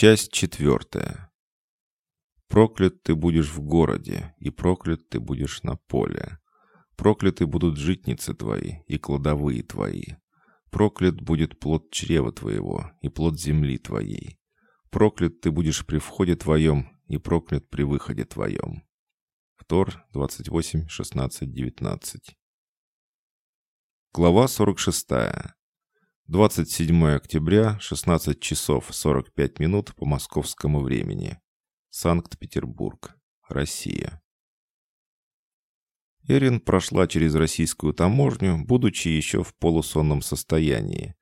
Часть четвертая. Проклят ты будешь в городе, и проклят ты будешь на поле. Прокляты будут житницы твои и кладовые твои. Проклят будет плод чрева твоего и плод земли твоей. Проклят ты будешь при входе твоем и проклят при выходе твоем. Втор 28, 16, 19. Глава 46. 27 октября, 16 часов 45 минут по московскому времени. Санкт-Петербург, Россия. Эрин прошла через российскую таможню, будучи еще в полусонном состоянии.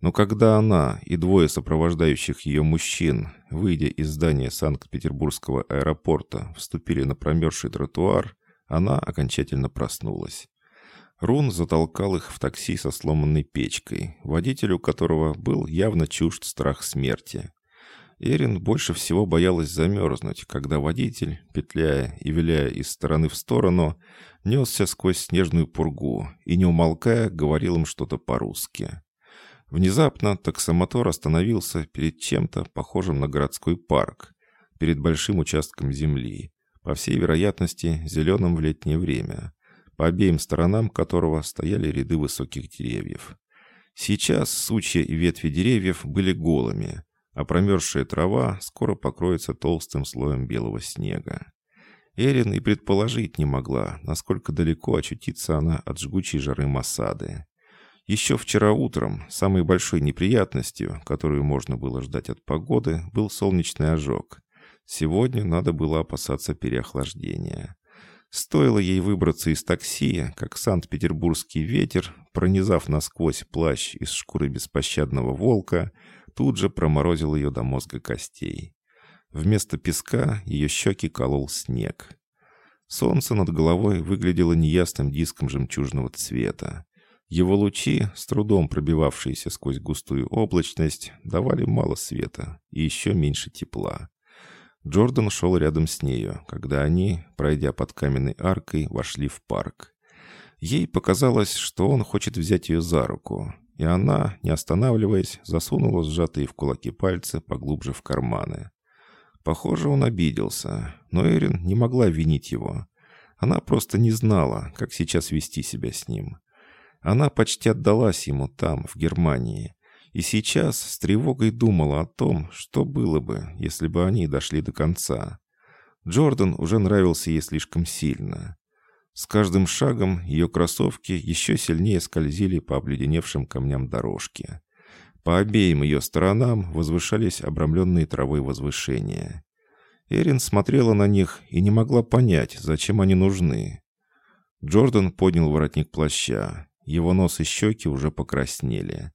Но когда она и двое сопровождающих ее мужчин, выйдя из здания Санкт-Петербургского аэропорта, вступили на промерзший тротуар, она окончательно проснулась. Рун затолкал их в такси со сломанной печкой, водителю которого был явно чужд страх смерти. Эрин больше всего боялась замерзнуть, когда водитель, петляя и виляя из стороны в сторону, несся сквозь снежную пургу и, не умолкая, говорил им что-то по-русски. Внезапно таксомотор остановился перед чем-то похожим на городской парк, перед большим участком земли, по всей вероятности, зеленым в летнее время по обеим сторонам которого стояли ряды высоких деревьев. Сейчас сучья и ветви деревьев были голыми, а промерзшая трава скоро покроется толстым слоем белого снега. Эрин и предположить не могла, насколько далеко очутится она от жгучей жары Масады. Еще вчера утром самой большой неприятностью, которую можно было ждать от погоды, был солнечный ожог. Сегодня надо было опасаться переохлаждения. Стоило ей выбраться из такси, как санкт-петербургский ветер, пронизав насквозь плащ из шкуры беспощадного волка, тут же проморозил ее до мозга костей. Вместо песка ее щеки колол снег. Солнце над головой выглядело неясным диском жемчужного цвета. Его лучи, с трудом пробивавшиеся сквозь густую облачность, давали мало света и еще меньше тепла. Джордан шел рядом с нею, когда они, пройдя под каменной аркой, вошли в парк. Ей показалось, что он хочет взять ее за руку, и она, не останавливаясь, засунула сжатые в кулаки пальцы поглубже в карманы. Похоже, он обиделся, но Эрин не могла винить его. Она просто не знала, как сейчас вести себя с ним. Она почти отдалась ему там, в Германии, и сейчас с тревогой думала о том, что было бы, если бы они дошли до конца. Джордан уже нравился ей слишком сильно. С каждым шагом ее кроссовки еще сильнее скользили по обледеневшим камням дорожки. По обеим ее сторонам возвышались обрамленные травой возвышения. Эрин смотрела на них и не могла понять, зачем они нужны. Джордан поднял воротник плаща. Его нос и щеки уже покраснели.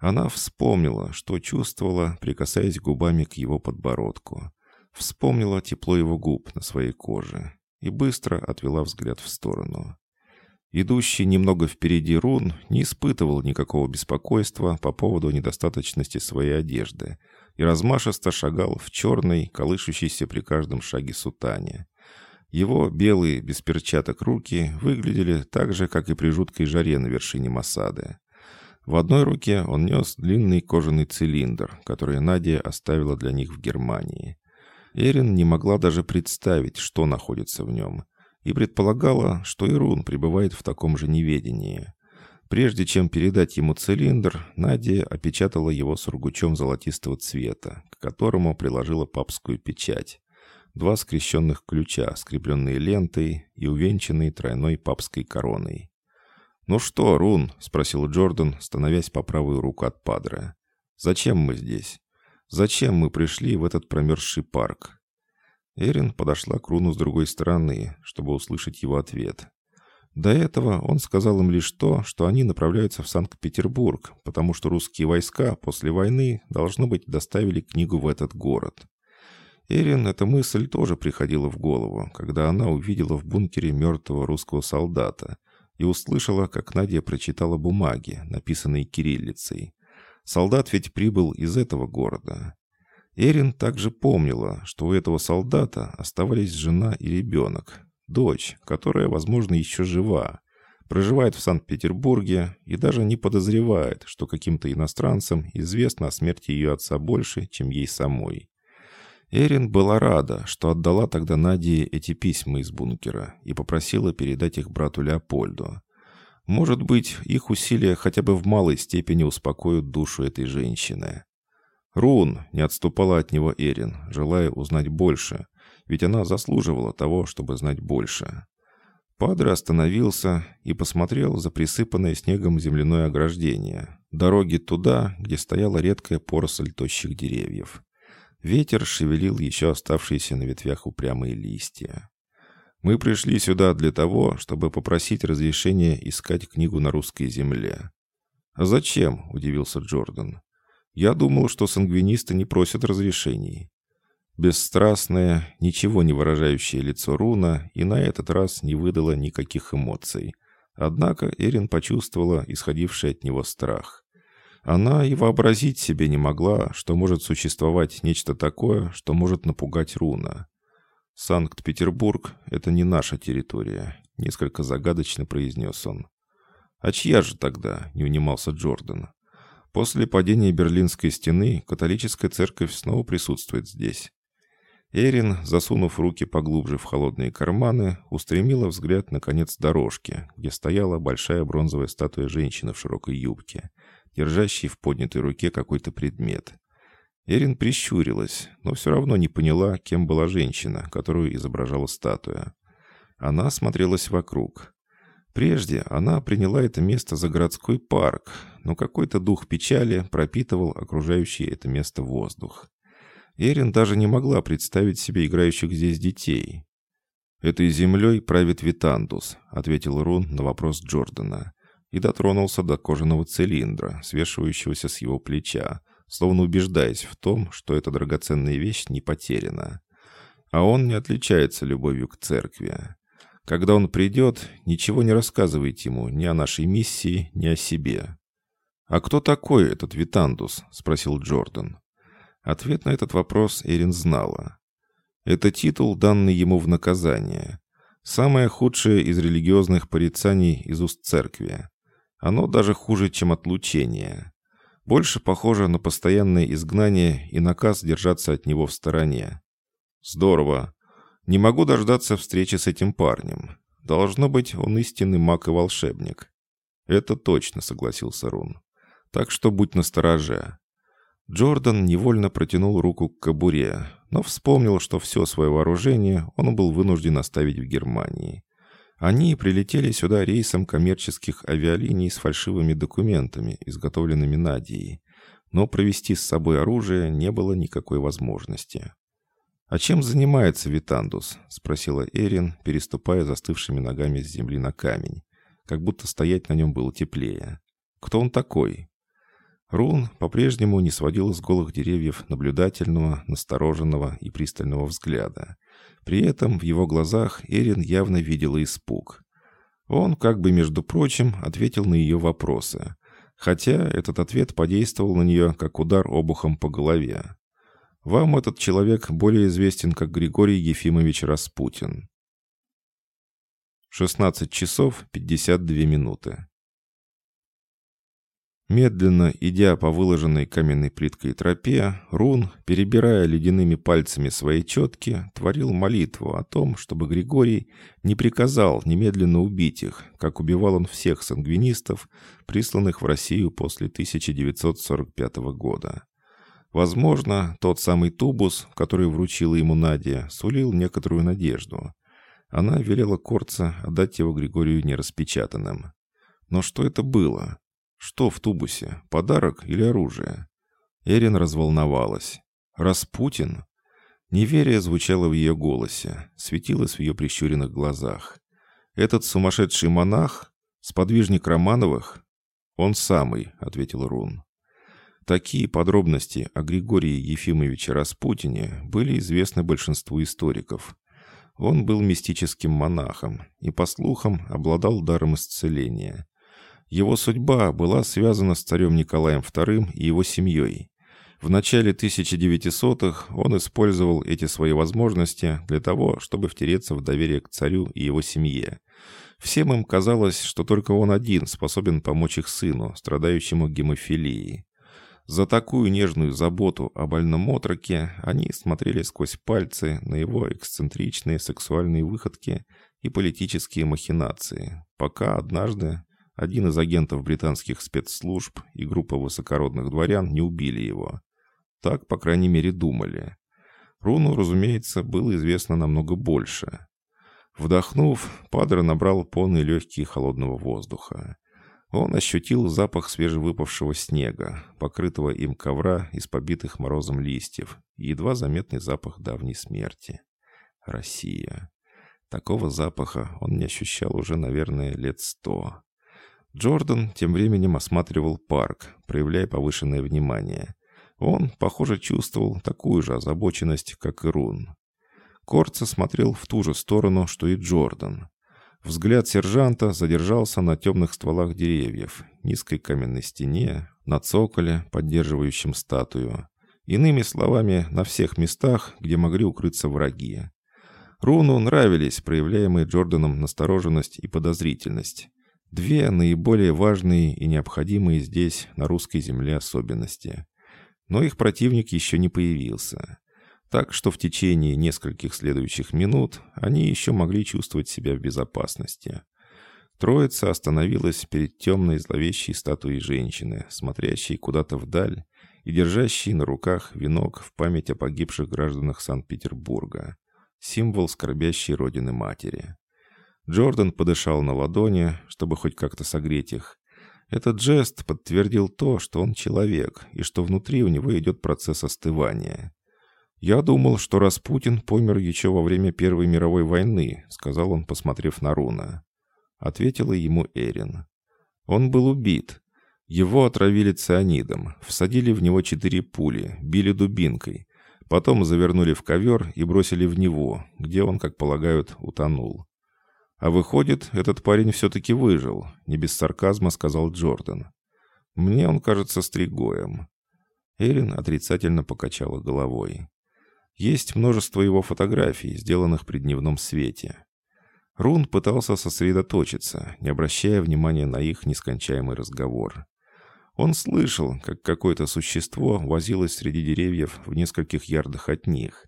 Она вспомнила, что чувствовала, прикасаясь губами к его подбородку. Вспомнила тепло его губ на своей коже и быстро отвела взгляд в сторону. Идущий немного впереди Рун не испытывал никакого беспокойства по поводу недостаточности своей одежды и размашисто шагал в черной, колышущейся при каждом шаге сутане. Его белые, без перчаток руки выглядели так же, как и при жуткой жаре на вершине Масады. В одной руке он нес длинный кожаный цилиндр, который Надя оставила для них в Германии. Эрин не могла даже представить, что находится в нем, и предполагала, что Ирун пребывает в таком же неведении. Прежде чем передать ему цилиндр, Надя опечатала его сургучом золотистого цвета, к которому приложила папскую печать. Два скрещенных ключа, скрепленные лентой и увенчанные тройной папской короной. «Ну что, Рун?» — спросил Джордан, становясь по правую руку от Падре. «Зачем мы здесь? Зачем мы пришли в этот промерзший парк?» Эрин подошла к Руну с другой стороны, чтобы услышать его ответ. До этого он сказал им лишь то, что они направляются в Санкт-Петербург, потому что русские войска после войны, должно быть, доставили книгу в этот город. Эрин эта мысль тоже приходила в голову, когда она увидела в бункере мертвого русского солдата — и услышала, как Надя прочитала бумаги, написанные кириллицей. Солдат ведь прибыл из этого города. Эрин также помнила, что у этого солдата оставались жена и ребенок, дочь, которая, возможно, еще жива, проживает в Санкт-Петербурге и даже не подозревает, что каким-то иностранцам известно о смерти ее отца больше, чем ей самой. Эрин была рада, что отдала тогда Наде эти письма из бункера и попросила передать их брату Леопольду. Может быть, их усилия хотя бы в малой степени успокоят душу этой женщины. Рун не отступала от него Эрин, желая узнать больше, ведь она заслуживала того, чтобы знать больше. Падре остановился и посмотрел за присыпанное снегом земляное ограждение, дороги туда, где стояла редкая поросль тощих деревьев. Ветер шевелил еще оставшиеся на ветвях упрямые листья. «Мы пришли сюда для того, чтобы попросить разрешения искать книгу на русской земле». «А зачем?» — удивился Джордан. «Я думал, что сангвинисты не просят разрешений». Бесстрастное, ничего не выражающее лицо Руна и на этот раз не выдало никаких эмоций. Однако Эрин почувствовала исходивший от него страх. Она и вообразить себе не могла, что может существовать нечто такое, что может напугать Руна. «Санкт-Петербург — это не наша территория», — несколько загадочно произнес он. «А чья же тогда?» — не унимался Джордан. «После падения Берлинской стены католическая церковь снова присутствует здесь. Эрин, засунув руки поглубже в холодные карманы, устремила взгляд на конец дорожки, где стояла большая бронзовая статуя женщины в широкой юбке, держащей в поднятой руке какой-то предмет. Эрин прищурилась, но все равно не поняла, кем была женщина, которую изображала статуя. Она смотрелась вокруг. Прежде она приняла это место за городской парк, но какой-то дух печали пропитывал окружающий это место воздух. Эрин даже не могла представить себе играющих здесь детей. «Этой землей правит Витандус», — ответил Рун на вопрос Джордана и дотронулся до кожаного цилиндра, свешивающегося с его плеча, словно убеждаясь в том, что эта драгоценная вещь не потеряна. А он не отличается любовью к церкви. Когда он придет, ничего не рассказывайте ему ни о нашей миссии, ни о себе. «А кто такой этот Витандус?» — спросил Джордан. Ответ на этот вопрос Эрин знала. Это титул, данный ему в наказание. Самое худшее из религиозных порицаний из уст церкви. Оно даже хуже, чем отлучение. Больше похоже на постоянное изгнание и наказ держаться от него в стороне. Здорово. Не могу дождаться встречи с этим парнем. Должно быть, он истинный маг и волшебник. Это точно, согласился Рун. Так что будь настороже. Джордан невольно протянул руку к кобуре, но вспомнил, что все свое вооружение он был вынужден оставить в Германии. Они прилетели сюда рейсом коммерческих авиалиний с фальшивыми документами, изготовленными Надией, но провести с собой оружие не было никакой возможности. «А чем занимается Витандус?» — спросила Эрин, переступая застывшими ногами с земли на камень, как будто стоять на нем было теплее. «Кто он такой?» Рун по-прежнему не сводил с голых деревьев наблюдательного, настороженного и пристального взгляда. При этом в его глазах Эрин явно видела испуг. Он, как бы между прочим, ответил на ее вопросы. Хотя этот ответ подействовал на нее, как удар обухом по голове. «Вам этот человек более известен, как Григорий Ефимович Распутин». 16 часов 52 минуты. Медленно идя по выложенной каменной плиткой тропе, Рун, перебирая ледяными пальцами свои четки, творил молитву о том, чтобы Григорий не приказал немедленно убить их, как убивал он всех сангвинистов, присланных в Россию после 1945 года. Возможно, тот самый тубус, который вручила ему Надя, сулил некоторую надежду. Она велела Корца отдать его Григорию нераспечатанным. Но что это было? Что в тубусе? Подарок или оружие? Эрин разволновалась. Распутин? Неверие звучало в ее голосе, светилось в ее прищуренных глазах. «Этот сумасшедший монах? Сподвижник Романовых?» «Он самый», — ответил Рун. Такие подробности о Григории Ефимовиче Распутине были известны большинству историков. Он был мистическим монахом и, по слухам, обладал даром исцеления. Его судьба была связана с царем Николаем II и его семьей. В начале 1900-х он использовал эти свои возможности для того, чтобы втереться в доверие к царю и его семье. Всем им казалось, что только он один способен помочь их сыну, страдающему гемофилией. За такую нежную заботу о больном отроке они смотрели сквозь пальцы на его эксцентричные сексуальные выходки и политические махинации, пока однажды один из агентов британских спецслужб и группа высокородных дворян не убили его. Так, по крайней мере, думали. Руну, разумеется, было известно намного больше. Вдохнув, Падре набрал полные легкие холодного воздуха. Он ощутил запах свежевыпавшего снега, покрытого им ковра из побитых морозом листьев, и едва заметный запах давней смерти. Россия. Такого запаха он не ощущал уже, наверное, лет сто. Джордан тем временем осматривал парк, проявляя повышенное внимание. Он, похоже, чувствовал такую же озабоченность, как и Рун. Корца смотрел в ту же сторону, что и Джордан. Взгляд сержанта задержался на темных стволах деревьев, низкой каменной стене, на цоколе, поддерживающем статую. Иными словами, на всех местах, где могли укрыться враги. Руну нравились проявляемые Джорданом настороженность и подозрительность. Две наиболее важные и необходимые здесь, на русской земле, особенности. Но их противник еще не появился. Так что в течение нескольких следующих минут они еще могли чувствовать себя в безопасности. Троица остановилась перед темной зловещей статуей женщины, смотрящей куда-то вдаль и держащей на руках венок в память о погибших гражданах Санкт-Петербурга, символ скорбящей родины матери. Джордан подышал на ладони, чтобы хоть как-то согреть их. Этот жест подтвердил то, что он человек, и что внутри у него идет процесс остывания. «Я думал, что Распутин помер еще во время Первой мировой войны», сказал он, посмотрев на Руна. Ответила ему Эрин. «Он был убит. Его отравили цианидом, всадили в него четыре пули, били дубинкой, потом завернули в ковер и бросили в него, где он, как полагают, утонул. А выходит, этот парень все-таки выжил, не без сарказма сказал Джордан. Мне он кажется стригоем. Эрин отрицательно покачала головой. Есть множество его фотографий, сделанных при дневном свете. Рун пытался сосредоточиться, не обращая внимания на их нескончаемый разговор. Он слышал, как какое-то существо возилось среди деревьев в нескольких ярдах от них.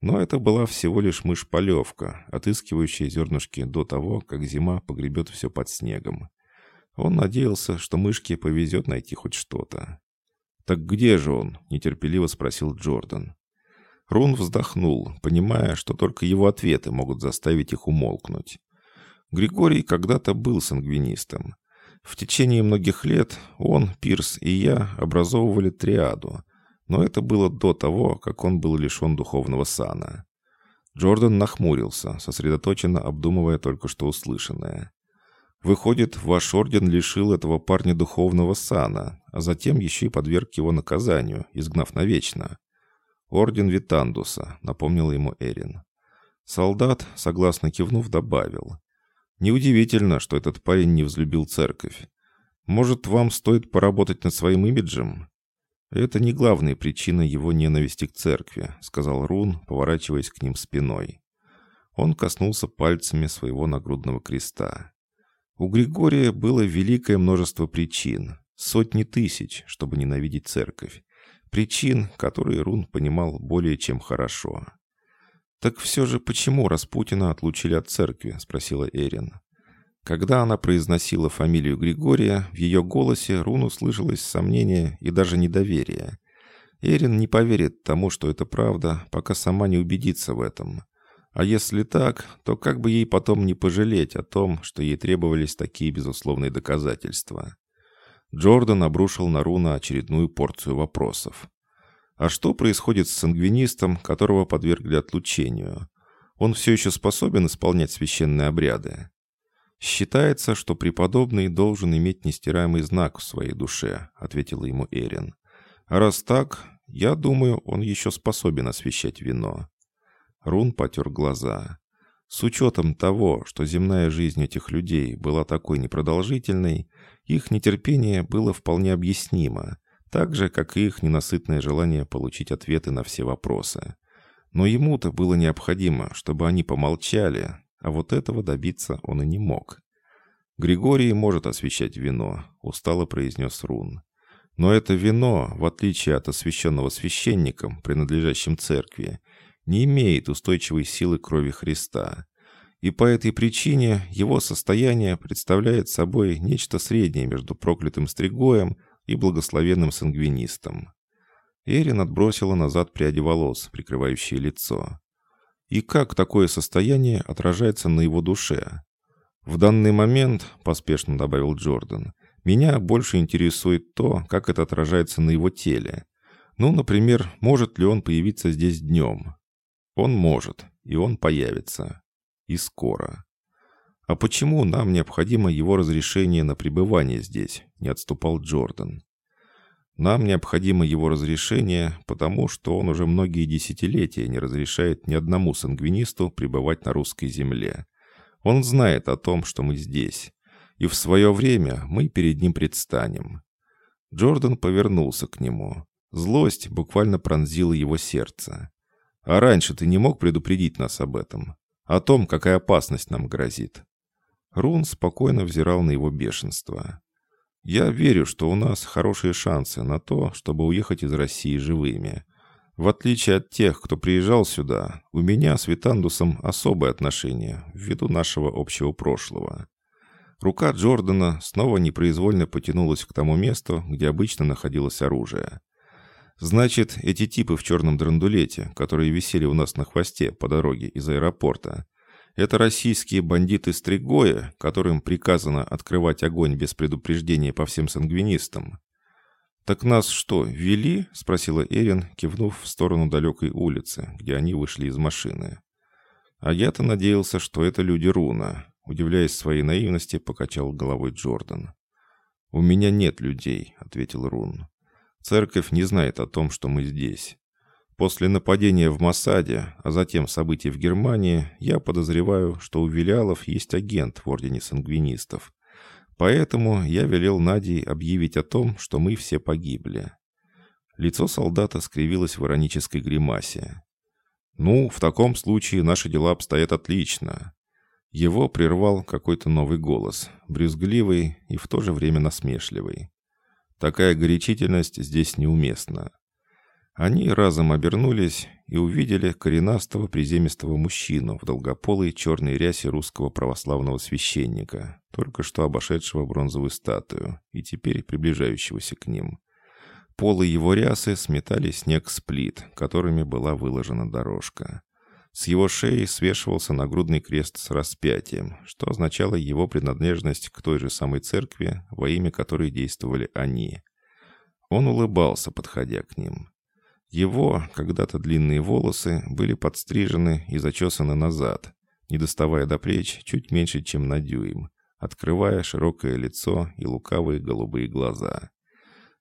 Но это была всего лишь мышь-полевка, отыскивающая зернышки до того, как зима погребет все под снегом. Он надеялся, что мышке повезет найти хоть что-то. «Так где же он?» — нетерпеливо спросил Джордан. Рун вздохнул, понимая, что только его ответы могут заставить их умолкнуть. Григорий когда-то был сангвинистом. В течение многих лет он, Пирс и я образовывали триаду, но это было до того, как он был лишен духовного сана. Джордан нахмурился, сосредоточенно обдумывая только что услышанное. «Выходит, ваш орден лишил этого парня духовного сана, а затем еще и подверг его наказанию, изгнав навечно. «Орден Витандуса», — напомнил ему Эрин. Солдат, согласно кивнув, добавил. «Неудивительно, что этот парень не взлюбил церковь. Может, вам стоит поработать над своим имиджем?» «Это не главная причина его ненависти к церкви», — сказал Рун, поворачиваясь к ним спиной. Он коснулся пальцами своего нагрудного креста. У Григория было великое множество причин, сотни тысяч, чтобы ненавидеть церковь. Причин, которые Рун понимал более чем хорошо. «Так все же почему Распутина отлучили от церкви?» – спросила Эрин. Когда она произносила фамилию Григория, в ее голосе Руну слышалось сомнение и даже недоверие. Эрин не поверит тому, что это правда, пока сама не убедится в этом. А если так, то как бы ей потом не пожалеть о том, что ей требовались такие безусловные доказательства? Джордан обрушил на Руна очередную порцию вопросов. А что происходит с сангвинистом, которого подвергли отлучению? Он все еще способен исполнять священные обряды? «Считается, что преподобный должен иметь нестираемый знак в своей душе», — ответила ему Эрин. «А раз так, я думаю, он еще способен освещать вино». Рун потер глаза. С учетом того, что земная жизнь этих людей была такой непродолжительной, их нетерпение было вполне объяснимо, так же, как и их ненасытное желание получить ответы на все вопросы. Но ему-то было необходимо, чтобы они помолчали, а вот этого добиться он и не мог. «Григорий может освещать вино», — устало произнес Рун. «Но это вино, в отличие от освященного священником, принадлежащим церкви, не имеет устойчивой силы крови Христа. И по этой причине его состояние представляет собой нечто среднее между проклятым стригоем и благословенным сангвинистом. Эрин отбросила назад пряди волос, прикрывающие лицо. И как такое состояние отражается на его душе? В данный момент, поспешно добавил Джордан, меня больше интересует то, как это отражается на его теле. Ну, например, может ли он появиться здесь днем? Он может, и он появится. И скоро. А почему нам необходимо его разрешение на пребывание здесь? Не отступал Джордан. Нам необходимо его разрешение, потому что он уже многие десятилетия не разрешает ни одному сангвинисту пребывать на русской земле. Он знает о том, что мы здесь. И в свое время мы перед ним предстанем. Джордан повернулся к нему. Злость буквально пронзила его сердце. «А раньше ты не мог предупредить нас об этом? О том, какая опасность нам грозит?» Рун спокойно взирал на его бешенство. Я верю, что у нас хорошие шансы на то, чтобы уехать из России живыми. В отличие от тех, кто приезжал сюда, у меня с Витандусом особое отношение, ввиду нашего общего прошлого. Рука Джордана снова непроизвольно потянулась к тому месту, где обычно находилось оружие. Значит, эти типы в черном драндулете, которые висели у нас на хвосте по дороге из аэропорта, это российские бандиты Стригоя, которым приказано открывать огонь без предупреждения по всем сангвинистам. «Так нас что, вели?» — спросила Эрин, кивнув в сторону далекой улицы, где они вышли из машины. «А я-то надеялся, что это люди Руна», — удивляясь своей наивности, покачал головой Джордан. «У меня нет людей», — ответил Рун. «Церковь не знает о том, что мы здесь. После нападения в Масаде, а затем событий в Германии, я подозреваю, что у Вилялов есть агент в Ордене Сангвинистов. Поэтому я велел Наде объявить о том, что мы все погибли. Лицо солдата скривилось в иронической гримасе. «Ну, в таком случае наши дела обстоят отлично». Его прервал какой-то новый голос, брюзгливый и в то же время насмешливый. Такая горячительность здесь неуместна. Они разом обернулись и увидели коренастого приземистого мужчину в долгополой черной рясе русского православного священника, только что обошедшего бронзовую статую и теперь приближающегося к ним. Полы его рясы сметали снег с плит, которыми была выложена дорожка. С его шеи свешивался нагрудный крест с распятием, что означало его принадлежность к той же самой церкви, во имя которой действовали они. Он улыбался, подходя к ним. Его, когда-то длинные волосы, были подстрижены и зачесаны назад, не доставая до плеч чуть меньше, чем на дюйм, открывая широкое лицо и лукавые голубые глаза.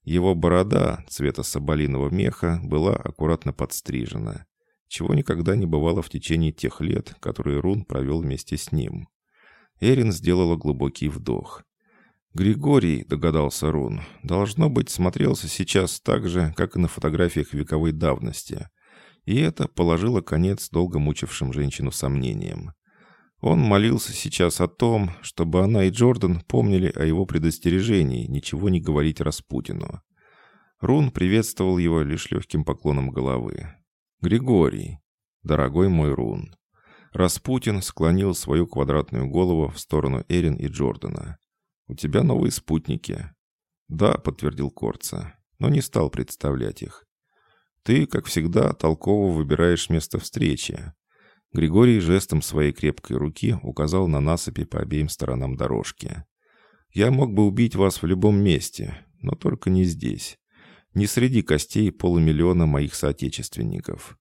Его борода цвета соболиного меха была аккуратно подстрижена, чего никогда не бывало в течение тех лет, которые Рун провел вместе с ним. Эрин сделала глубокий вдох. Григорий, догадался Рун, должно быть, смотрелся сейчас так же, как и на фотографиях вековой давности. И это положило конец долго мучившим женщину сомнениям. Он молился сейчас о том, чтобы она и Джордан помнили о его предостережении ничего не говорить Распутину. Рун приветствовал его лишь легким поклоном головы. «Григорий, дорогой мой Рун». Распутин склонил свою квадратную голову в сторону Эрин и Джордана. «У тебя новые спутники». «Да», — подтвердил Корца, но не стал представлять их. «Ты, как всегда, толково выбираешь место встречи». Григорий жестом своей крепкой руки указал на насыпи по обеим сторонам дорожки. «Я мог бы убить вас в любом месте, но только не здесь. Не среди костей полумиллиона моих соотечественников».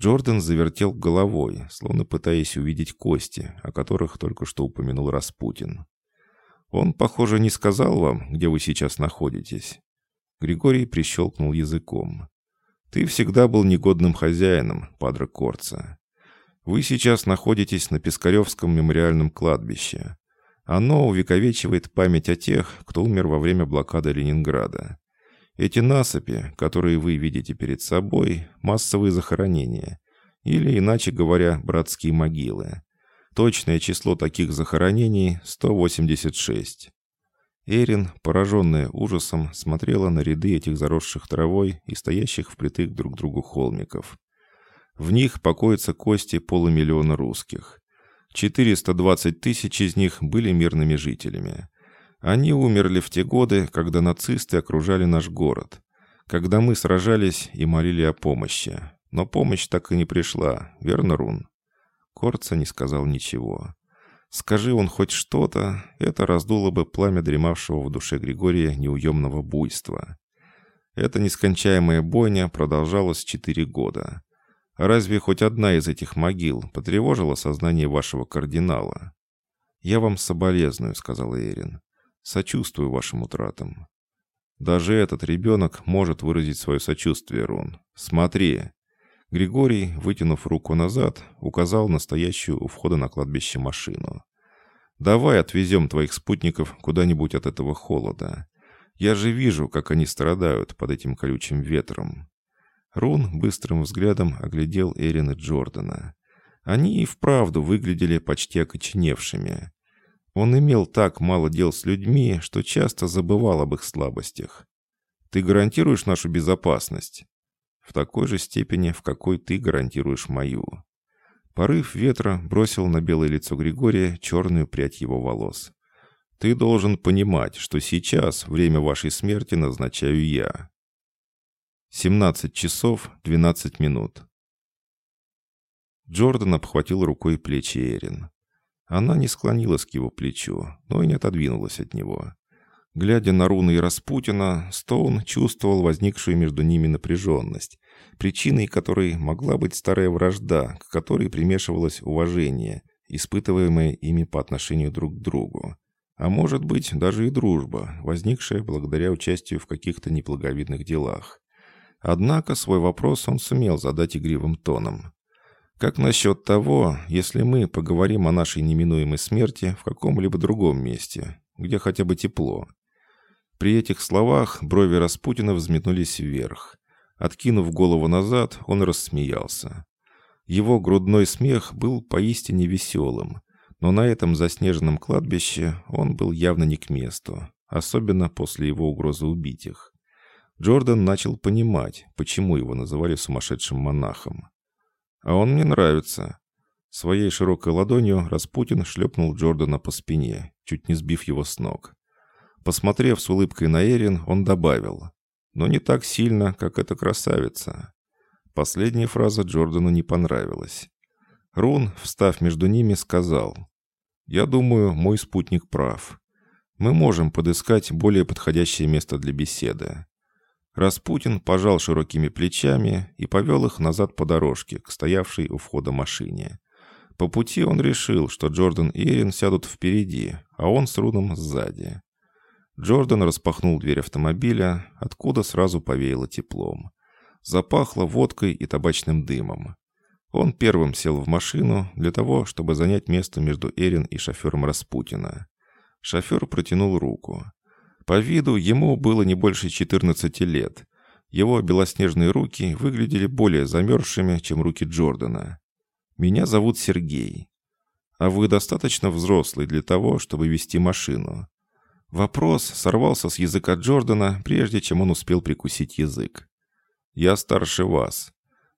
Джордан завертел головой, словно пытаясь увидеть кости, о которых только что упомянул Распутин. Он, похоже, не сказал вам, где вы сейчас находитесь. Григорий прищелкнул языком. Ты всегда был негодным хозяином, падре Корца. Вы сейчас находитесь на Пискаревском мемориальном кладбище. Оно увековечивает память о тех, кто умер во время блокады Ленинграда. Эти насыпи, которые вы видите перед собой, массовые захоронения, или, иначе говоря, братские могилы. Точное число таких захоронений — 186. Эрин, пораженная ужасом, смотрела на ряды этих заросших травой и стоящих впритык друг к другу холмиков. В них покоятся кости полумиллиона русских. 420 тысяч из них были мирными жителями. Они умерли в те годы, когда нацисты окружали наш город, когда мы сражались и молили о помощи. Но помощь так и не пришла, верно, Рун? Корца не сказал ничего. Скажи он хоть что-то, это раздуло бы пламя дремавшего в душе Григория неуемного буйства. Эта нескончаемая бойня продолжалась четыре года. Разве хоть одна из этих могил потревожила сознание вашего кардинала? «Я вам соболезную», — сказал Эрин. «Сочувствую вашим утратам». «Даже этот ребенок может выразить свое сочувствие, Рон. Смотри». Григорий, вытянув руку назад, указал настоящую у входа на кладбище машину. «Давай отвезем твоих спутников куда-нибудь от этого холода. Я же вижу, как они страдают под этим колючим ветром». Рун быстрым взглядом оглядел Эрин и Джордана. Они и вправду выглядели почти окоченевшими. Он имел так мало дел с людьми, что часто забывал об их слабостях. «Ты гарантируешь нашу безопасность?» В такой же степени, в какой ты гарантируешь мою. Порыв ветра бросил на белое лицо Григория черную прядь его волос. Ты должен понимать, что сейчас время вашей смерти назначаю я. 17 часов 12 минут. Джордан обхватил рукой плечи Эрин. Она не склонилась к его плечу, но и не отодвинулась от него. Глядя на руны и Распутина, Стоун чувствовал возникшую между ними напряженность, причиной которой могла быть старая вражда, к которой примешивалось уважение, испытываемое ими по отношению друг к другу. А может быть, даже и дружба, возникшая благодаря участию в каких-то неблаговидных делах. Однако свой вопрос он сумел задать игривым тоном. «Как насчет того, если мы поговорим о нашей неминуемой смерти в каком-либо другом месте, где хотя бы тепло?» При этих словах брови Распутина взметнулись вверх. Откинув голову назад, он рассмеялся. Его грудной смех был поистине веселым, но на этом заснеженном кладбище он был явно не к месту, особенно после его угрозы убить их. Джордан начал понимать, почему его называли сумасшедшим монахом. «А он мне нравится». Своей широкой ладонью Распутин шлепнул Джордана по спине, чуть не сбив его с ног. Посмотрев с улыбкой на Эрин, он добавил. «Но не так сильно, как эта красавица». Последняя фраза Джордану не понравилась. Рун, встав между ними, сказал. «Я думаю, мой спутник прав. Мы можем подыскать более подходящее место для беседы». Распутин пожал широкими плечами и повел их назад по дорожке, к стоявшей у входа машине. По пути он решил, что Джордан и Эрин сядут впереди, а он с Руном сзади. Джордан распахнул дверь автомобиля, откуда сразу повеяло теплом. Запахло водкой и табачным дымом. Он первым сел в машину для того, чтобы занять место между Эрин и шофером Распутина. Шофер протянул руку. По виду ему было не больше 14 лет. Его белоснежные руки выглядели более замерзшими, чем руки Джордана. «Меня зовут Сергей. А вы достаточно взрослый для того, чтобы вести машину?» Вопрос сорвался с языка Джордана, прежде чем он успел прикусить язык. «Я старше вас».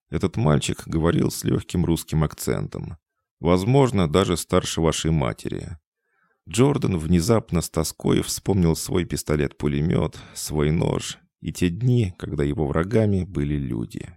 Этот мальчик говорил с легким русским акцентом. «Возможно, даже старше вашей матери». Джордан внезапно с тоской вспомнил свой пистолет-пулемет, свой нож и те дни, когда его врагами были люди.